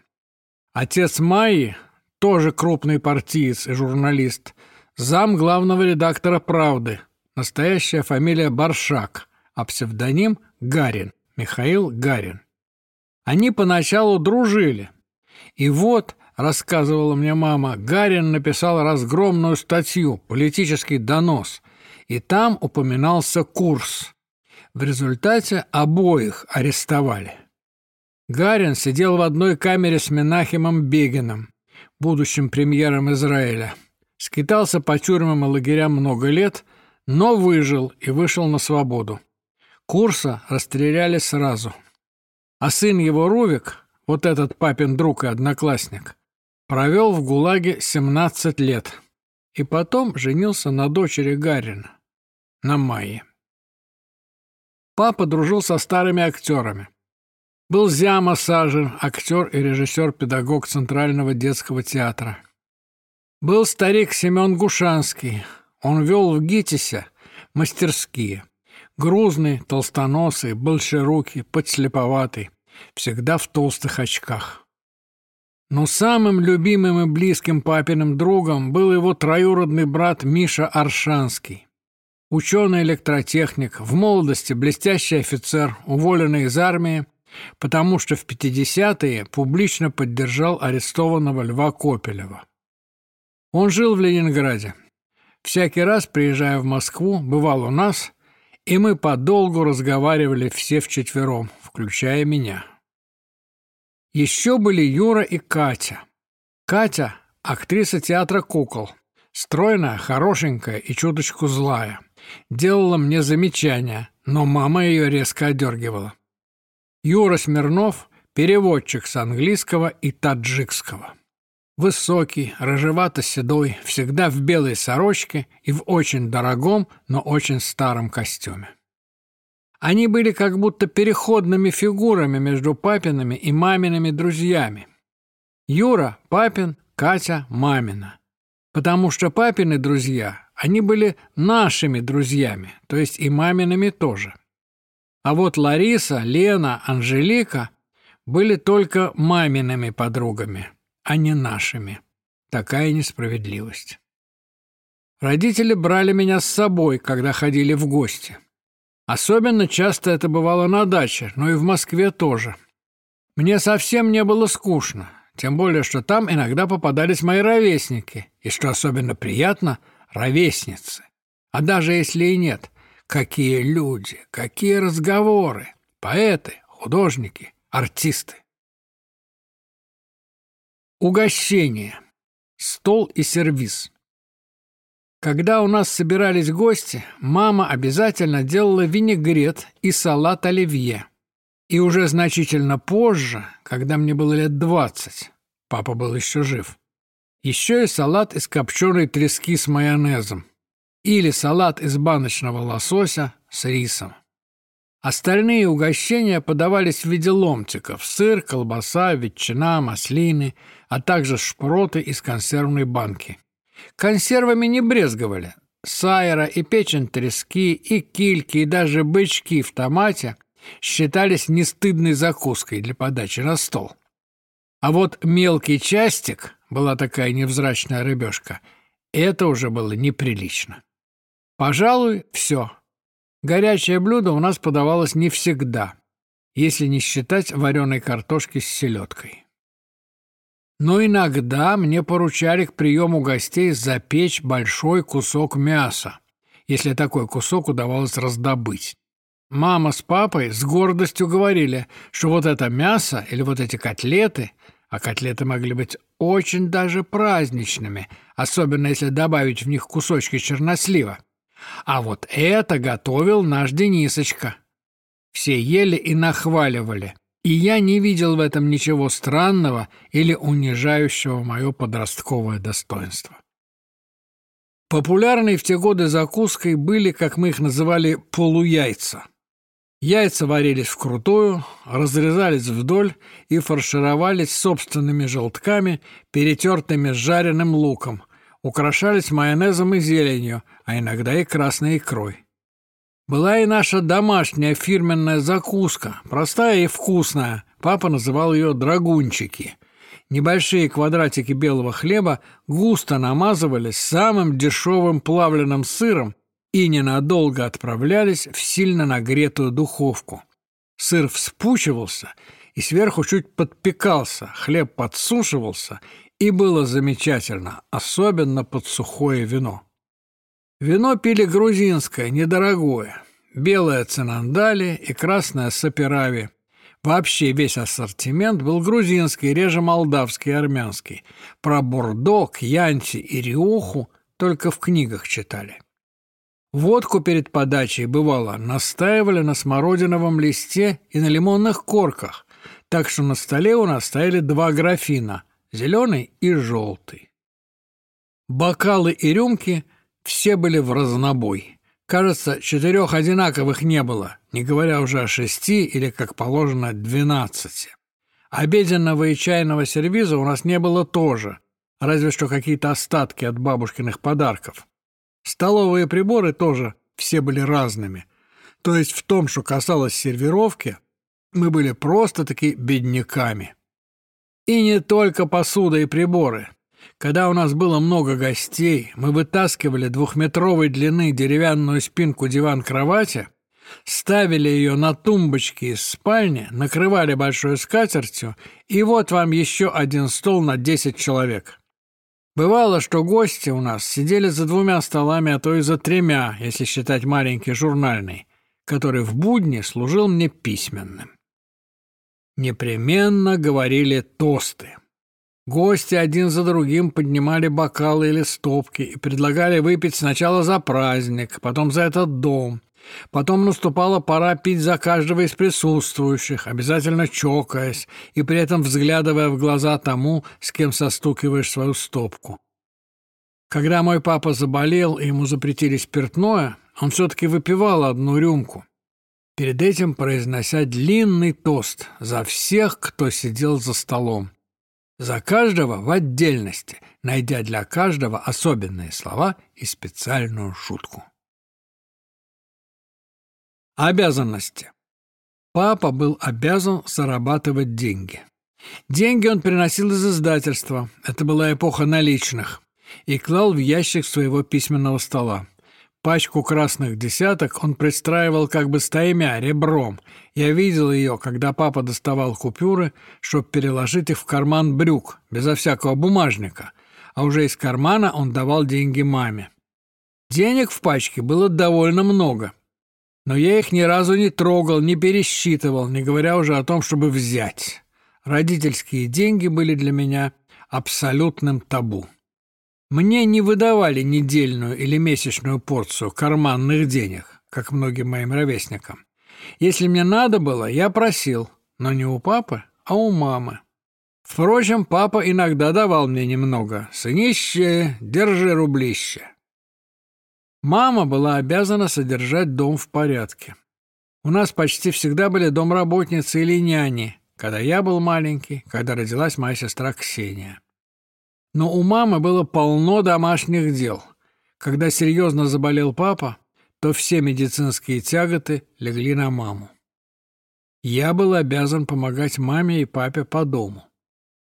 Отец Майи, тоже крупный партиец и журналист, зам главного редактора «Правды», настоящая фамилия Баршак, а псевдоним Гарин, Михаил Гарин. Они поначалу дружили. И вот рассказывала мне мама, Гарин написал разгромную статью «Политический донос», и там упоминался курс. В результате обоих арестовали. Гарин сидел в одной камере с Менахимом Бегином, будущим премьером Израиля. Скитался по тюрьмам и лагерям много лет, но выжил и вышел на свободу. Курса расстреляли сразу. А сын его Рувик, вот этот папин друг и одноклассник, Провел в ГУЛАГе 17 лет. И потом женился на дочери Гарина, на Майе. Папа дружил со старыми актерами. Был Зяма Сажин, актер и режиссер-педагог Центрального детского театра. Был старик Семен Гушанский. Он вел в ГИТИСе мастерские. Грузный, толстоносый, большерукий, подслеповатый. Всегда в толстых очках. Но самым любимым и близким папиным другом был его троюродный брат Миша Аршанский. Ученый-электротехник, в молодости блестящий офицер, уволенный из армии, потому что в 50-е публично поддержал арестованного Льва Копелева. Он жил в Ленинграде. Всякий раз, приезжая в Москву, бывал у нас, и мы подолгу разговаривали все вчетвером, включая меня. Еще были Юра и Катя. Катя – актриса театра кукол. Стройная, хорошенькая и чуточку злая. Делала мне замечания, но мама ее резко одергивала. Юра Смирнов переводчик с английского и таджикского. Высокий, рыжевато-седой, всегда в белой сорочке и в очень дорогом, но очень старом костюме. Они были как будто переходными фигурами между папиными и мамиными друзьями. Юра – папин, Катя – мамина. Потому что папины друзья, они были нашими друзьями, то есть и мамиными тоже. А вот Лариса, Лена, Анжелика были только мамиными подругами, а не нашими. Такая несправедливость. Родители брали меня с собой, когда ходили в гости. Особенно часто это бывало на даче, но и в Москве тоже. Мне совсем не было скучно, тем более, что там иногда попадались мои ровесники, и, что особенно приятно, ровесницы. А даже если и нет, какие люди, какие разговоры, поэты, художники, артисты. Угощение. Стол и сервиз. Когда у нас собирались гости, мама обязательно делала винегрет и салат оливье. И уже значительно позже, когда мне было лет двадцать, папа был еще жив, еще и салат из копченой трески с майонезом или салат из баночного лосося с рисом. Остальные угощения подавались в виде ломтиков – сыр, колбаса, ветчина, маслины, а также шпроты из консервной банки. Консервами не брезговали. Сайра и печень трески, и кильки, и даже бычки в томате считались нестыдной закуской для подачи на стол. А вот мелкий частик, была такая невзрачная рыбешка, это уже было неприлично. Пожалуй, все. Горячее блюдо у нас подавалось не всегда, если не считать вареной картошки с селедкой. Но иногда мне поручали к приему гостей запечь большой кусок мяса, если такой кусок удавалось раздобыть. Мама с папой с гордостью говорили, что вот это мясо или вот эти котлеты, а котлеты могли быть очень даже праздничными, особенно если добавить в них кусочки чернослива, а вот это готовил наш Денисочка. Все ели и нахваливали, и я не видел в этом ничего странного или унижающего мое подростковое достоинство. Популярной в те годы закуской были, как мы их называли, полуяйца. Яйца варились вкрутую, разрезались вдоль и фаршировались собственными желтками, перетертыми с жареным луком, украшались майонезом и зеленью, а иногда и красной икрой. Была и наша домашняя фирменная закуска, простая и вкусная. Папа называл ее «драгунчики». Небольшие квадратики белого хлеба густо намазывались самым дешевым плавленным сыром и ненадолго отправлялись в сильно нагретую духовку. Сыр вспучивался и сверху чуть подпекался, хлеб подсушивался, и было замечательно, особенно под сухое вино. Вино пили грузинское, недорогое. Белое цинандали и красное саперави. Вообще весь ассортимент был грузинский, реже молдавский армянский. Про Бордо, Кьянти и Риоху только в книгах читали. Водку перед подачей, бывало, настаивали на смородиновом листе и на лимонных корках, так что на столе у нас стояли два графина зеленый и желтый. Бокалы и рюмки все были в разнобой. Кажется, четырех одинаковых не было, не говоря уже о шести или, как положено, двенадцати. Обеденного и чайного сервиза у нас не было тоже, разве что какие-то остатки от бабушкиных подарков. Столовые приборы тоже все были разными. То есть в том, что касалось сервировки, мы были просто-таки бедняками. И не только посуда и приборы. Когда у нас было много гостей, мы вытаскивали двухметровой длины деревянную спинку диван-кровати, ставили ее на тумбочки из спальни, накрывали большой скатертью, и вот вам еще один стол на 10 человек. Бывало, что гости у нас сидели за двумя столами, а то и за тремя, если считать маленький журнальный, который в будни служил мне письменным непременно говорили тосты. Гости один за другим поднимали бокалы или стопки и предлагали выпить сначала за праздник, потом за этот дом, Потом наступала пора пить за каждого из присутствующих, обязательно чокаясь и при этом взглядывая в глаза тому, с кем состукиваешь свою стопку. Когда мой папа заболел и ему запретили спиртное, он все-таки выпивал одну рюмку, перед этим произнося длинный тост за всех, кто сидел за столом. За каждого в отдельности, найдя для каждого особенные слова и специальную шутку. Обязанности. Папа был обязан зарабатывать деньги. Деньги он приносил из издательства, это была эпоха наличных, и клал в ящик своего письменного стола. Пачку красных десяток он пристраивал как бы стаймя, ребром. Я видел ее, когда папа доставал купюры, чтобы переложить их в карман брюк, безо всякого бумажника, а уже из кармана он давал деньги маме. Денег в пачке было довольно много — но я их ни разу не трогал, не пересчитывал, не говоря уже о том, чтобы взять. Родительские деньги были для меня абсолютным табу. Мне не выдавали недельную или месячную порцию карманных денег, как многим моим ровесникам. Если мне надо было, я просил, но не у папы, а у мамы. Впрочем, папа иногда давал мне немного. «Сынище, держи рублище». Мама была обязана содержать дом в порядке. У нас почти всегда были домработницы или няни, когда я был маленький, когда родилась моя сестра Ксения. Но у мамы было полно домашних дел. Когда серьезно заболел папа, то все медицинские тяготы легли на маму. Я был обязан помогать маме и папе по дому.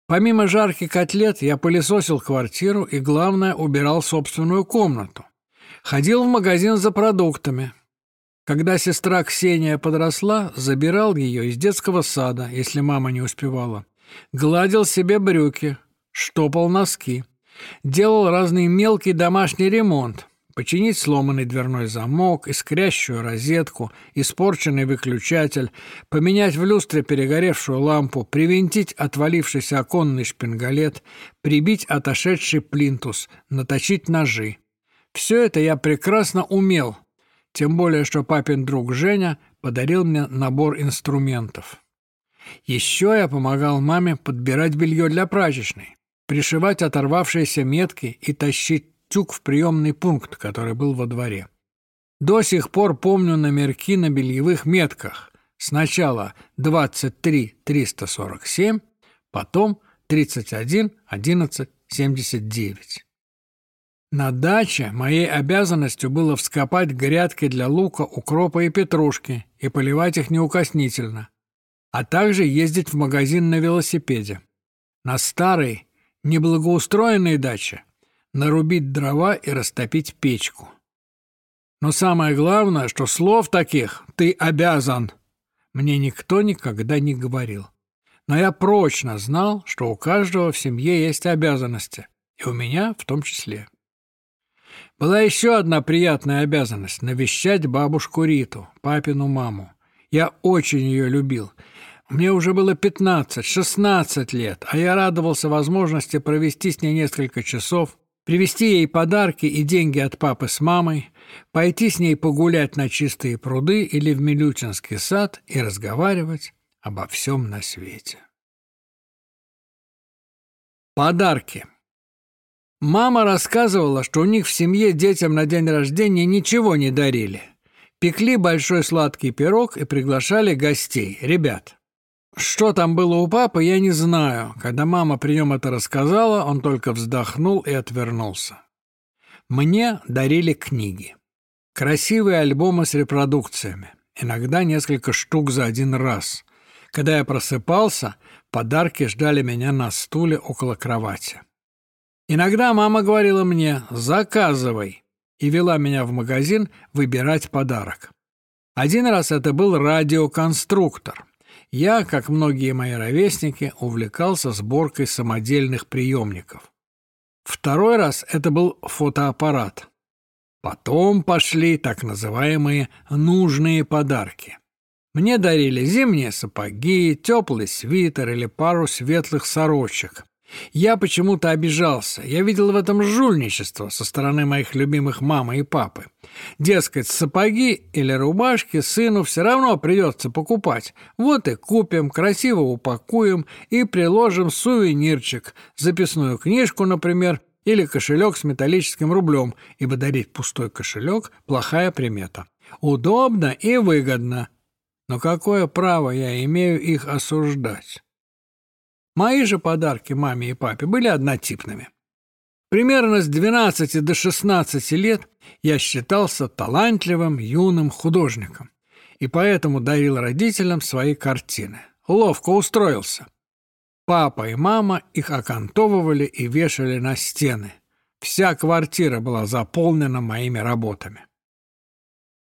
Помимо жарких котлет, я пылесосил квартиру и, главное, убирал собственную комнату. Ходил в магазин за продуктами. Когда сестра Ксения подросла, забирал ее из детского сада, если мама не успевала. Гладил себе брюки, штопал носки. Делал разный мелкий домашний ремонт. Починить сломанный дверной замок, искрящую розетку, испорченный выключатель, поменять в люстре перегоревшую лампу, привинтить отвалившийся оконный шпингалет, прибить отошедший плинтус, наточить ножи. Все это я прекрасно умел, тем более, что папин друг Женя подарил мне набор инструментов. Еще я помогал маме подбирать белье для прачечной, пришивать оторвавшиеся метки и тащить тюк в приемный пункт, который был во дворе. До сих пор помню номерки на бельевых метках. Сначала 23 347, потом 31 11 79. На даче моей обязанностью было вскопать грядки для лука, укропа и петрушки и поливать их неукоснительно, а также ездить в магазин на велосипеде. На старой, неблагоустроенной даче нарубить дрова и растопить печку. Но самое главное, что слов таких «ты обязан» мне никто никогда не говорил. Но я прочно знал, что у каждого в семье есть обязанности, и у меня в том числе. Была еще одна приятная обязанность — навещать бабушку Риту, папину маму. Я очень ее любил. Мне уже было 15-16 лет, а я радовался возможности провести с ней несколько часов, привезти ей подарки и деньги от папы с мамой, пойти с ней погулять на чистые пруды или в Милютинский сад и разговаривать обо всем на свете. Подарки. Мама рассказывала, что у них в семье детям на день рождения ничего не дарили. Пекли большой сладкий пирог и приглашали гостей, ребят. Что там было у папы, я не знаю. Когда мама при нем это рассказала, он только вздохнул и отвернулся. Мне дарили книги. Красивые альбомы с репродукциями. Иногда несколько штук за один раз. Когда я просыпался, подарки ждали меня на стуле около кровати. Иногда мама говорила мне «заказывай» и вела меня в магазин выбирать подарок. Один раз это был радиоконструктор. Я, как многие мои ровесники, увлекался сборкой самодельных приемников. Второй раз это был фотоаппарат. Потом пошли так называемые «нужные подарки». Мне дарили зимние сапоги, теплый свитер или пару светлых сорочек Я почему-то обижался. Я видел в этом жульничество со стороны моих любимых мамы и папы. Дескать, сапоги или рубашки сыну все равно придется покупать. Вот и купим, красиво упакуем и приложим сувенирчик, записную книжку, например, или кошелек с металлическим рублем, ибо дарить пустой кошелек – плохая примета. Удобно и выгодно. Но какое право я имею их осуждать? Мои же подарки маме и папе были однотипными. Примерно с 12 до 16 лет я считался талантливым юным художником и поэтому дарил родителям свои картины. Ловко устроился. Папа и мама их окантовывали и вешали на стены. Вся квартира была заполнена моими работами.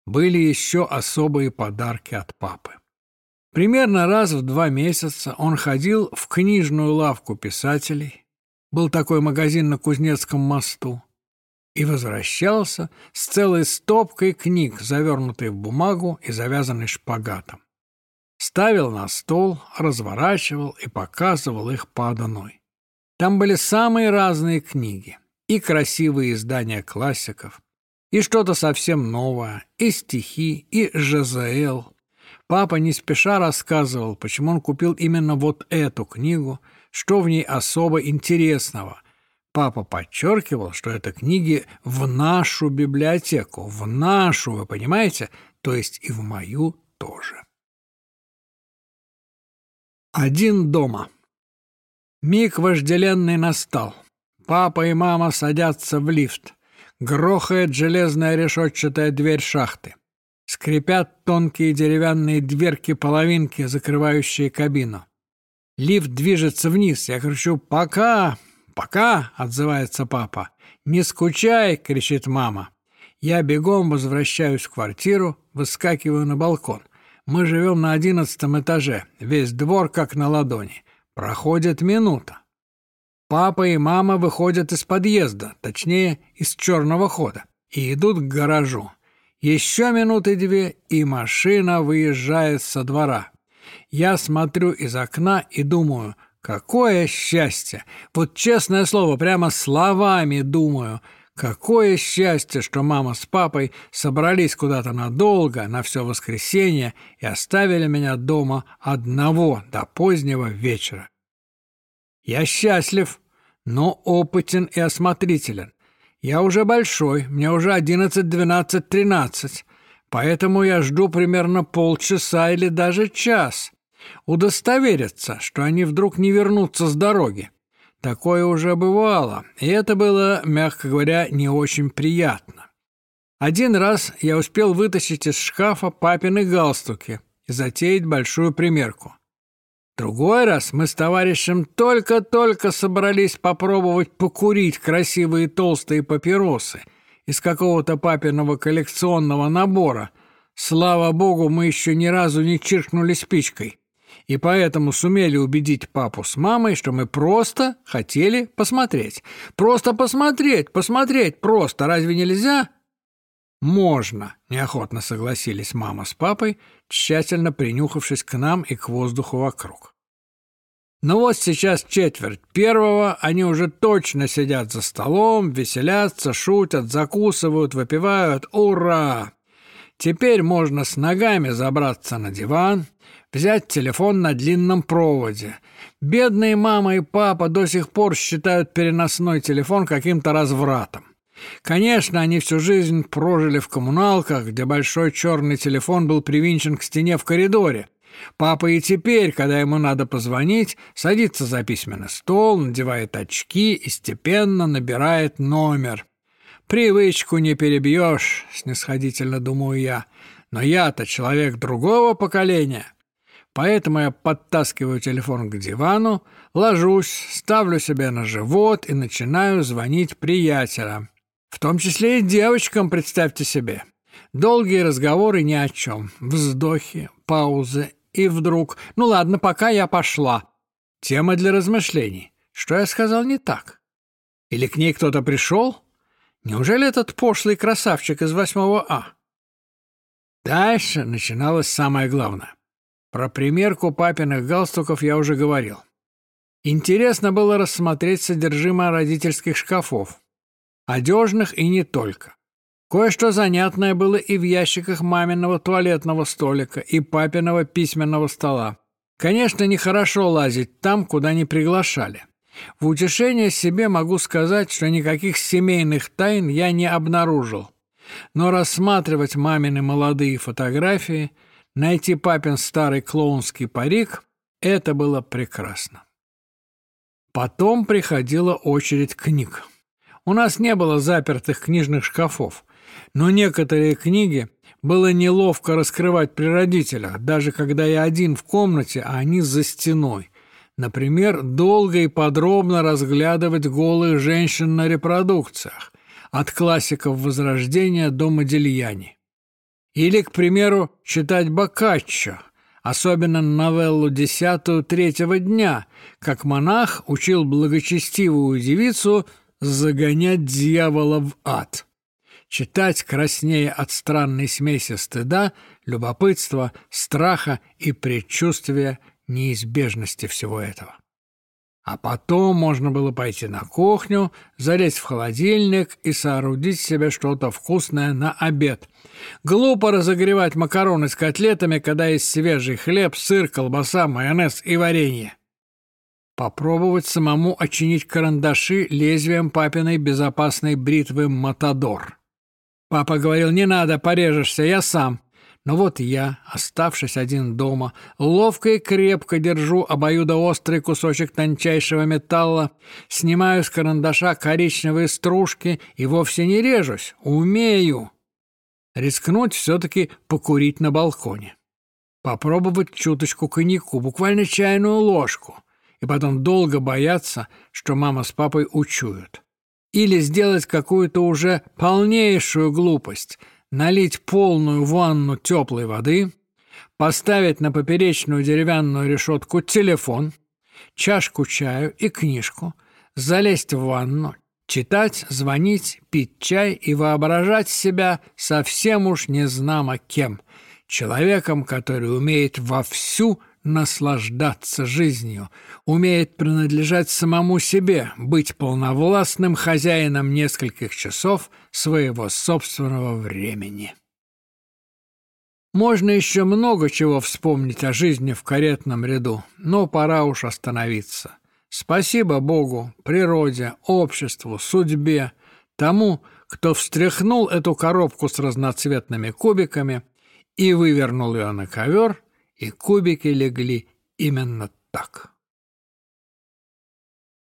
Были еще особые подарки от папы. Примерно раз в два месяца он ходил в книжную лавку писателей, был такой магазин на Кузнецком мосту, и возвращался с целой стопкой книг, завернутой в бумагу и завязанной шпагатом. Ставил на стол, разворачивал и показывал их по. Там были самые разные книги, и красивые издания классиков, и что-то совсем новое, и стихи, и ЖЗЛ, Папа не спеша рассказывал, почему он купил именно вот эту книгу, что в ней особо интересного. Папа подчеркивал, что это книги в нашу библиотеку, в нашу, вы понимаете, то есть и в мою тоже. Один дома. Миг вожделенный настал. Папа и мама садятся в лифт. Грохает железная решетчатая дверь шахты. Скрипят тонкие деревянные дверки-половинки, закрывающие кабину. Лифт движется вниз. Я кричу «Пока! Пока!» — отзывается папа. «Не скучай!» — кричит мама. Я бегом возвращаюсь в квартиру, выскакиваю на балкон. Мы живем на одиннадцатом этаже, весь двор как на ладони. Проходит минута. Папа и мама выходят из подъезда, точнее, из черного хода, и идут к гаражу. Еще минуты две, и машина выезжает со двора. Я смотрю из окна и думаю, какое счастье! Вот честное слово, прямо словами думаю, какое счастье, что мама с папой собрались куда-то надолго, на все воскресенье, и оставили меня дома одного до позднего вечера. Я счастлив, но опытен и осмотрителен. Я уже большой, мне уже одиннадцать, двенадцать, тринадцать, поэтому я жду примерно полчаса или даже час. Удостовериться, что они вдруг не вернутся с дороги. Такое уже бывало, и это было, мягко говоря, не очень приятно. Один раз я успел вытащить из шкафа папины галстуки и затеять большую примерку. Другой раз мы с товарищем только-только собрались попробовать покурить красивые толстые папиросы из какого-то папиного коллекционного набора. Слава богу, мы еще ни разу не чиркнули спичкой. И поэтому сумели убедить папу с мамой, что мы просто хотели посмотреть. Просто посмотреть, посмотреть просто. Разве нельзя? «Можно», — неохотно согласились мама с папой, тщательно принюхавшись к нам и к воздуху вокруг. Но вот сейчас четверть первого, они уже точно сидят за столом, веселятся, шутят, закусывают, выпивают. Ура! Теперь можно с ногами забраться на диван, взять телефон на длинном проводе. Бедные мама и папа до сих пор считают переносной телефон каким-то развратом. Конечно, они всю жизнь прожили в коммуналках, где большой черный телефон был привинчен к стене в коридоре. Папа и теперь, когда ему надо позвонить, садится за письменный стол, надевает очки и степенно набирает номер. «Привычку не перебьешь», — снисходительно думаю я. «Но я-то человек другого поколения». Поэтому я подтаскиваю телефон к дивану, ложусь, ставлю себя на живот и начинаю звонить приятелям. В том числе и девочкам, представьте себе. Долгие разговоры ни о чем, вздохи, паузы и вдруг «Ну ладно, пока я пошла». Тема для размышлений. Что я сказал не так? Или к ней кто-то пришел? Неужели этот пошлый красавчик из восьмого А? Дальше начиналось самое главное. Про примерку папиных галстуков я уже говорил. Интересно было рассмотреть содержимое родительских шкафов. Одежных и не только. Кое-что занятное было и в ящиках маминого туалетного столика, и папиного письменного стола. Конечно, нехорошо лазить там, куда не приглашали. В утешение себе могу сказать, что никаких семейных тайн я не обнаружил. Но рассматривать мамины молодые фотографии, найти папин старый клоунский парик — это было прекрасно. Потом приходила очередь книг. У нас не было запертых книжных шкафов, но некоторые книги было неловко раскрывать при родителях, даже когда я один в комнате, а они за стеной. Например, долго и подробно разглядывать голых женщин на репродукциях, от классиков Возрождения до Модильяни. Или, к примеру, читать Боккаччо, особенно новеллу «Десятую третьего дня», как монах учил благочестивую девицу загонять дьявола в ад. Читать краснее от странной смеси стыда, любопытства, страха и предчувствия неизбежности всего этого. А потом можно было пойти на кухню, залезть в холодильник и соорудить себе что-то вкусное на обед. Глупо разогревать макароны с котлетами, когда есть свежий хлеб, сыр, колбаса, майонез и варенье. Попробовать самому очинить карандаши лезвием папиной безопасной бритвы «Матадор». Папа говорил, не надо, порежешься, я сам. Но вот я, оставшись один дома, ловко и крепко держу обоюдоострый кусочек тончайшего металла, снимаю с карандаша коричневые стружки и вовсе не режусь, умею. Рискнуть все-таки покурить на балконе. Попробовать чуточку коньяку, буквально чайную ложку, и потом долго бояться, что мама с папой учуют. Или сделать какую-то уже полнейшую глупость — налить полную ванну теплой воды, поставить на поперечную деревянную решетку телефон, чашку чаю и книжку, залезть в ванну, читать, звонить, пить чай и воображать себя совсем уж незнамо кем, человеком, который умеет вовсю наслаждаться жизнью, умеет принадлежать самому себе, быть полновластным хозяином нескольких часов своего собственного времени. Можно еще много чего вспомнить о жизни в каретном ряду, но пора уж остановиться. Спасибо Богу, природе, обществу, судьбе, тому, кто встряхнул эту коробку с разноцветными кубиками и вывернул ее на ковер – и кубики легли именно так.